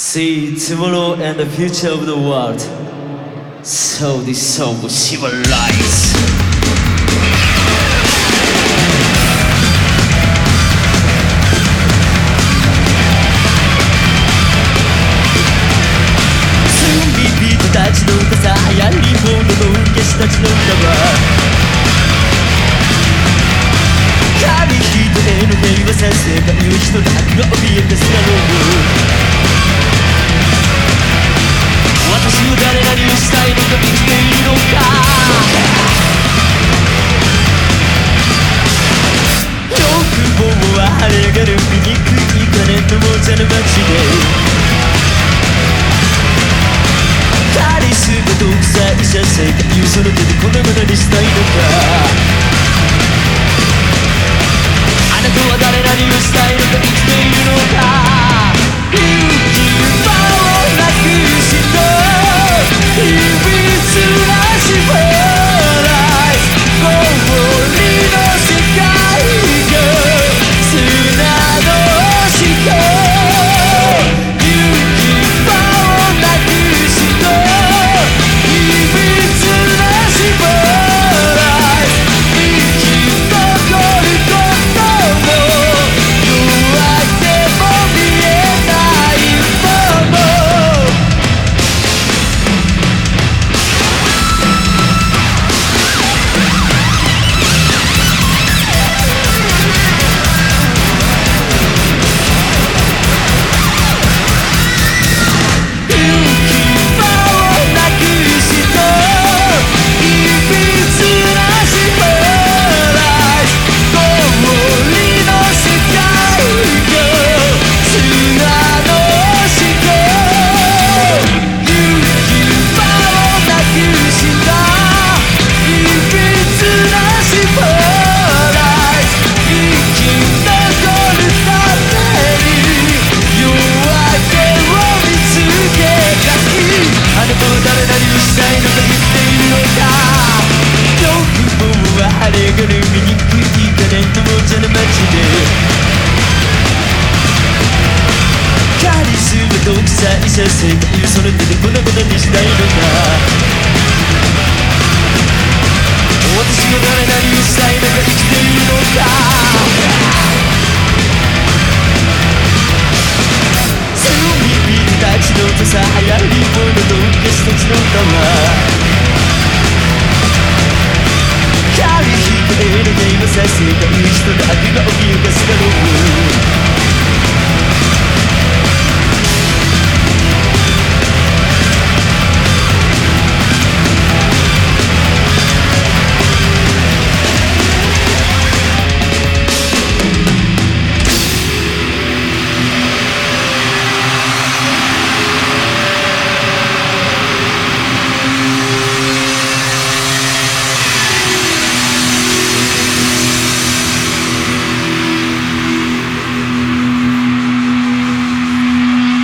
See tomorrow and the future of the world. So this song will civilize. 罪る醜い金のもじゃの街でカリスマ独裁者世界をその手でこのものにしたいのかあなたは誰らにしたいのか裁者世界をその手で粉々にしたいのか私は誰々にしたいのか生きているのか。罪人たちのとさ流行り物の弟子たちの歌は。カリヒコへのゲームさ世界一の悪が脅かすだろう